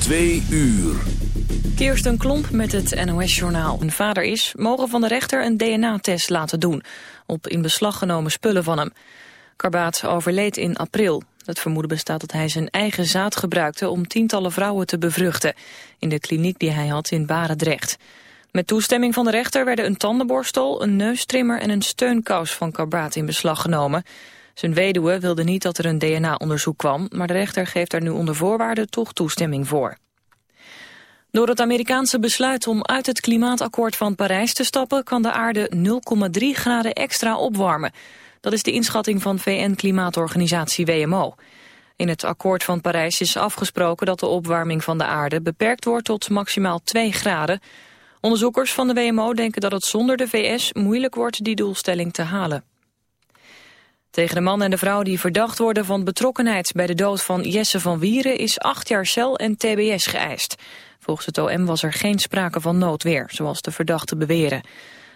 Twee uur. Kirsten Klomp met het NOS-journaal. Een vader is, mogen van de rechter een DNA-test laten doen... op in beslag genomen spullen van hem. Karbaat overleed in april. Het vermoeden bestaat dat hij zijn eigen zaad gebruikte... om tientallen vrouwen te bevruchten... in de kliniek die hij had in Barendrecht. Met toestemming van de rechter werden een tandenborstel... een neustrimmer en een steunkous van Karbaat in beslag genomen... Zijn weduwe wilde niet dat er een DNA-onderzoek kwam... maar de rechter geeft er nu onder voorwaarden toch toestemming voor. Door het Amerikaanse besluit om uit het klimaatakkoord van Parijs te stappen... kan de aarde 0,3 graden extra opwarmen. Dat is de inschatting van VN-klimaatorganisatie WMO. In het akkoord van Parijs is afgesproken dat de opwarming van de aarde... beperkt wordt tot maximaal 2 graden. Onderzoekers van de WMO denken dat het zonder de VS moeilijk wordt die doelstelling te halen. Tegen de man en de vrouw die verdacht worden van betrokkenheid bij de dood van Jesse van Wieren is acht jaar cel en tbs geëist. Volgens het OM was er geen sprake van noodweer, zoals de verdachten beweren.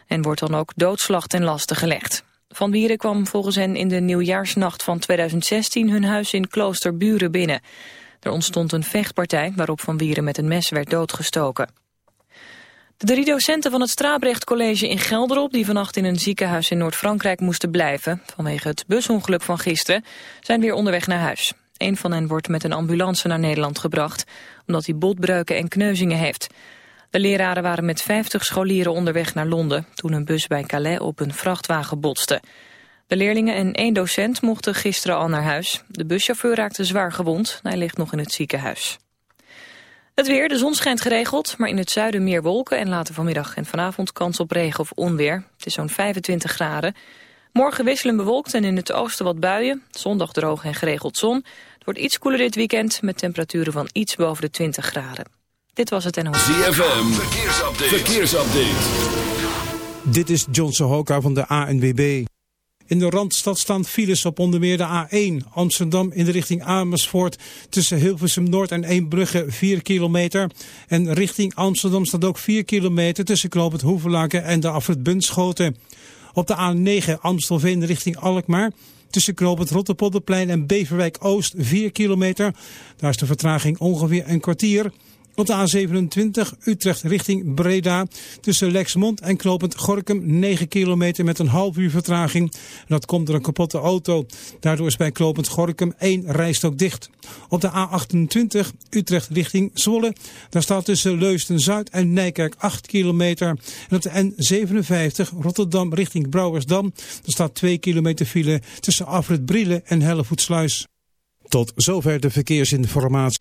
En wordt dan ook doodslag ten laste gelegd. Van Wieren kwam volgens hen in de nieuwjaarsnacht van 2016 hun huis in Kloosterburen binnen. Er ontstond een vechtpartij waarop Van Wieren met een mes werd doodgestoken. De drie docenten van het Strabrecht College in Gelderop... die vannacht in een ziekenhuis in Noord-Frankrijk moesten blijven... vanwege het busongeluk van gisteren, zijn weer onderweg naar huis. Een van hen wordt met een ambulance naar Nederland gebracht... omdat hij botbreuken en kneuzingen heeft. De leraren waren met 50 scholieren onderweg naar Londen... toen een bus bij Calais op een vrachtwagen botste. De leerlingen en één docent mochten gisteren al naar huis. De buschauffeur raakte zwaar gewond. Hij ligt nog in het ziekenhuis. Het weer, de zon schijnt geregeld, maar in het zuiden meer wolken... en later vanmiddag en vanavond kans op regen of onweer. Het is zo'n 25 graden. Morgen wisselen bewolkt en in het oosten wat buien. Zondag droog en geregeld zon. Het wordt iets koeler dit weekend met temperaturen van iets boven de 20 graden. Dit was het NOS. ZFM, verkeersupdate. verkeersupdate. Dit is John Sohoka van de ANWB. In de Randstad staan files op onder meer de A1 Amsterdam in de richting Amersfoort tussen Hilversum Noord en Eembrugge 4 kilometer. En richting Amsterdam staat ook 4 kilometer tussen Knoopend Hoevelaken en de Afrit Bunschoten. Op de A9 Amstelveen richting Alkmaar tussen Knoopend Rotterpolderplein en Beverwijk Oost 4 kilometer. Daar is de vertraging ongeveer een kwartier. Op de A27 Utrecht richting Breda tussen Lexmond en Knopend Gorkum 9 kilometer met een half uur vertraging. dat komt door een kapotte auto. Daardoor is bij Knopend Gorkum één rijstok dicht. Op de A28 Utrecht richting Zwolle. Daar staat tussen Leusden Zuid en Nijkerk 8 kilometer. En op de N57 Rotterdam richting Brouwersdam. Daar staat 2 kilometer file tussen Afrit Brielen en Hellevoetsluis. Tot zover de verkeersinformatie.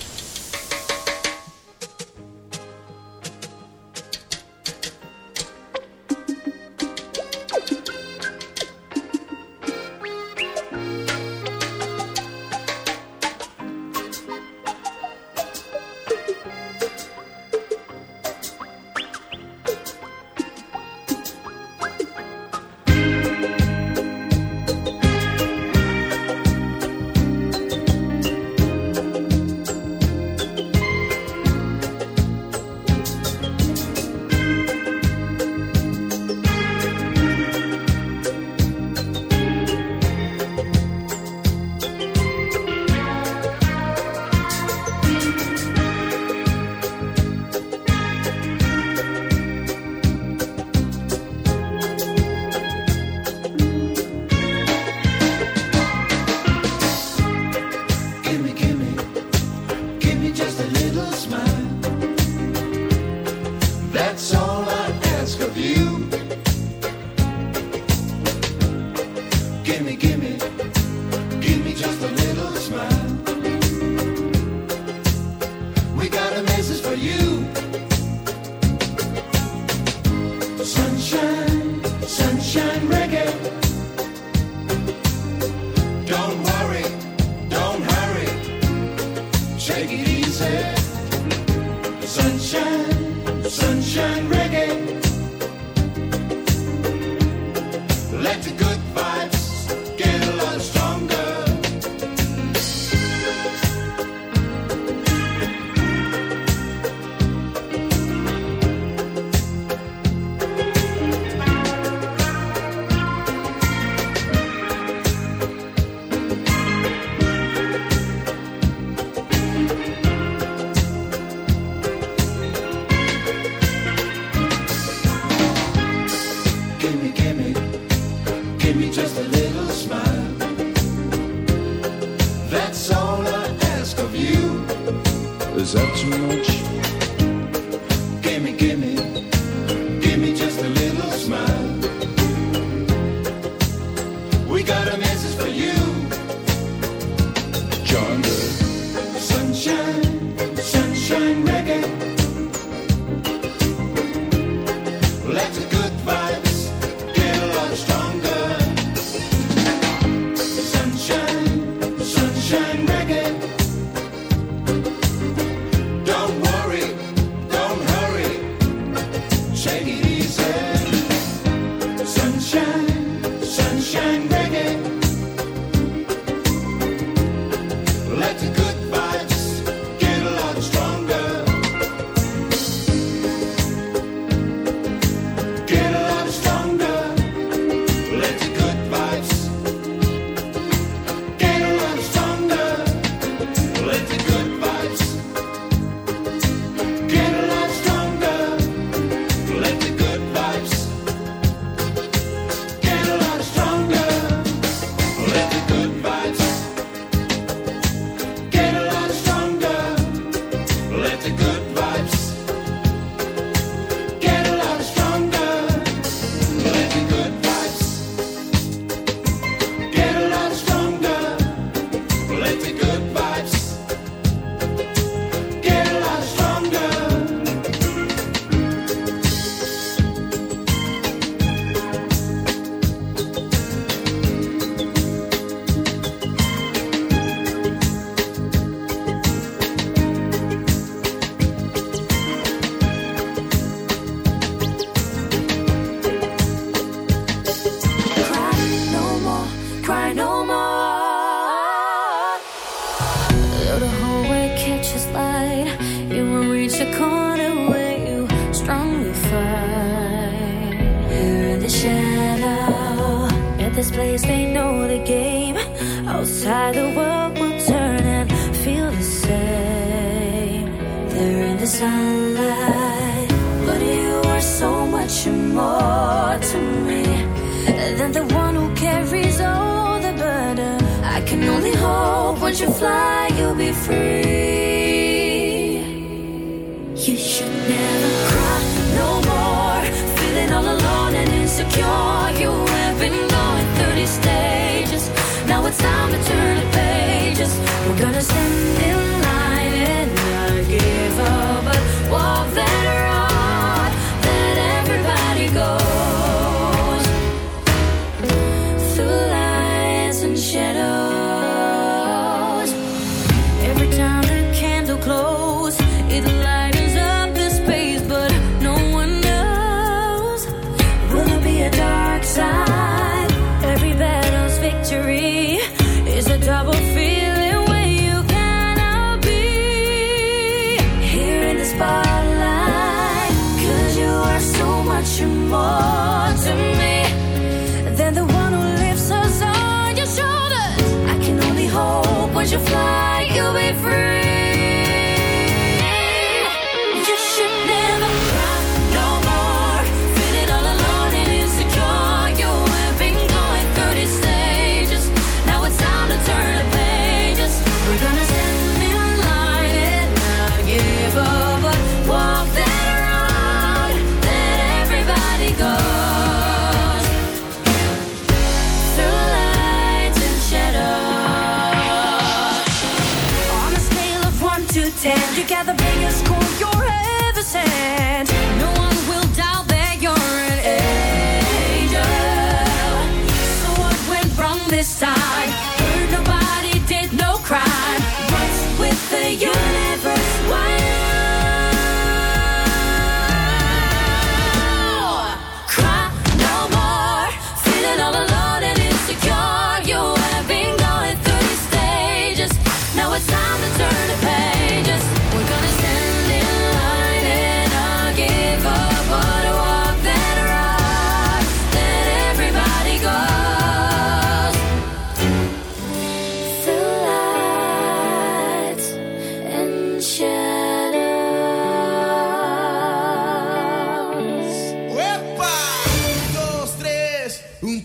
Take it easy. Sunshine, sunshine. No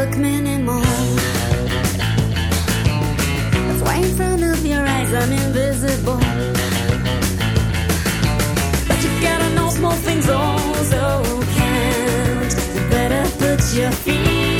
look minimal. Why in front of your eyes I'm invisible. But you gotta know small things also count. Better put your feet.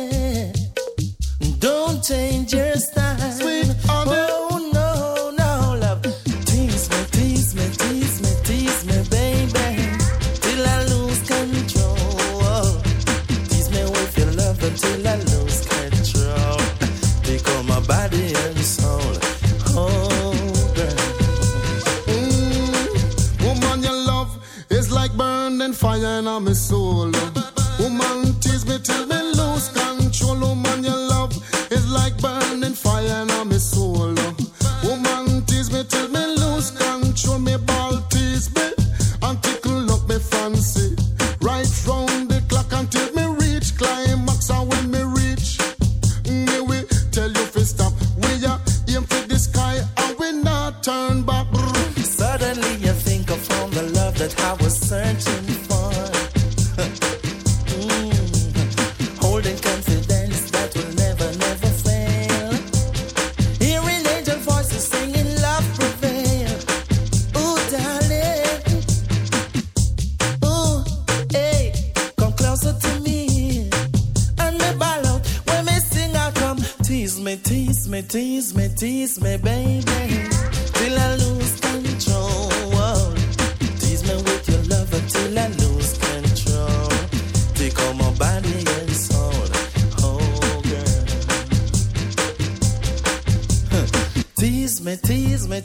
Don't change your style.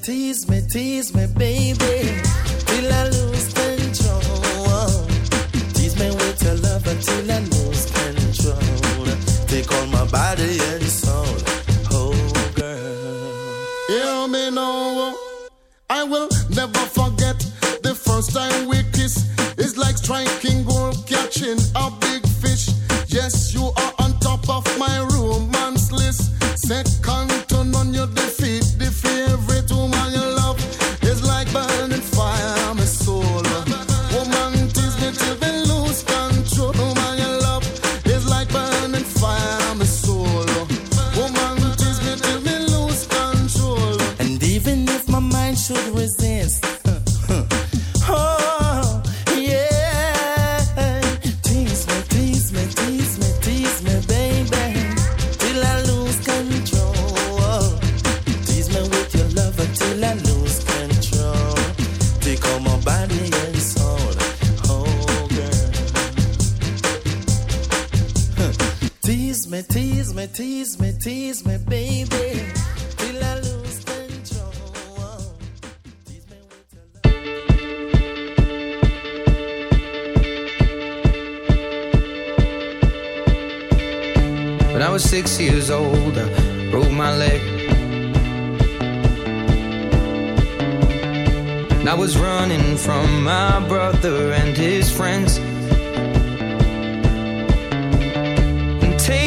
tease me, tease me.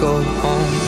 go home.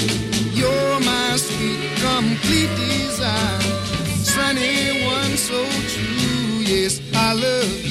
Complete desire. Sunny one so true, yes, I love you.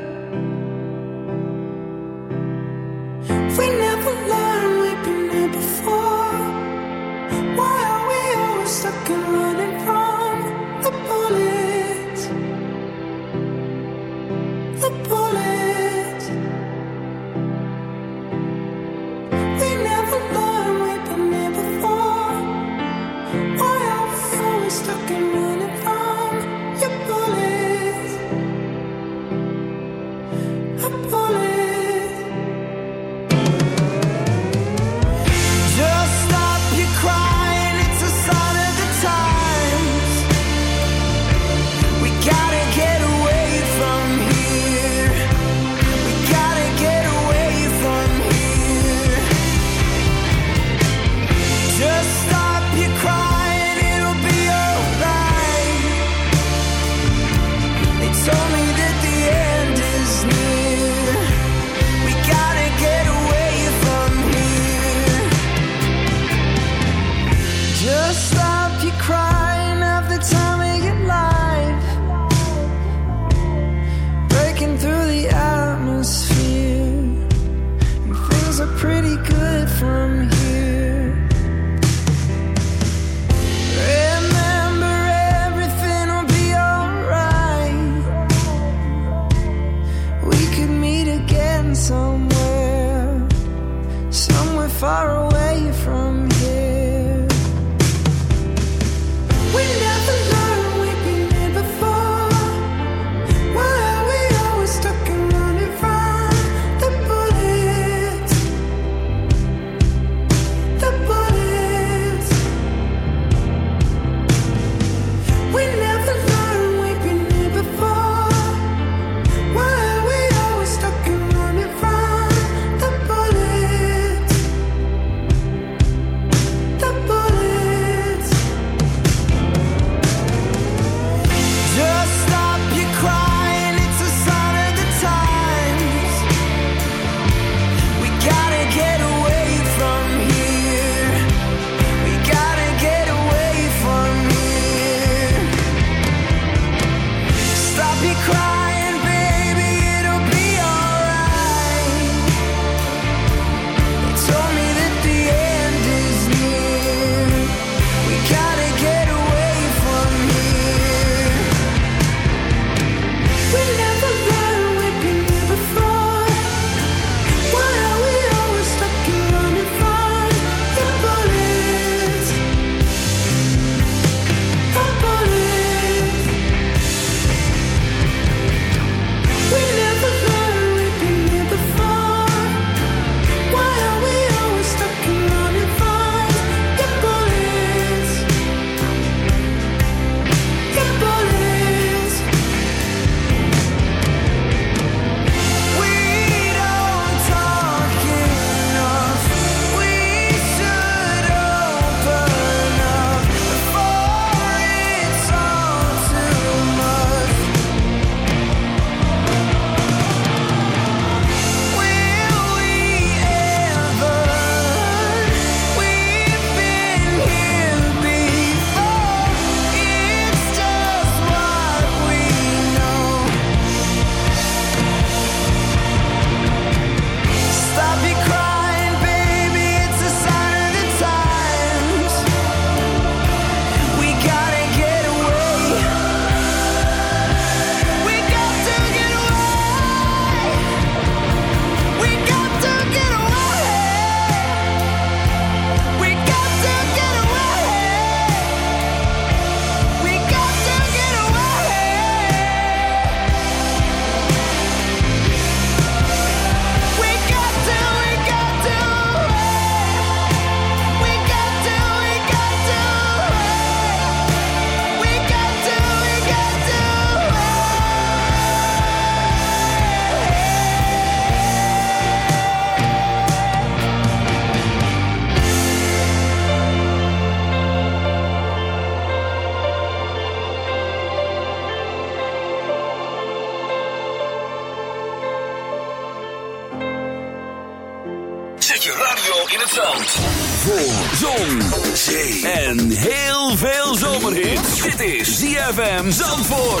ZFM Zandvoort.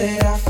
that I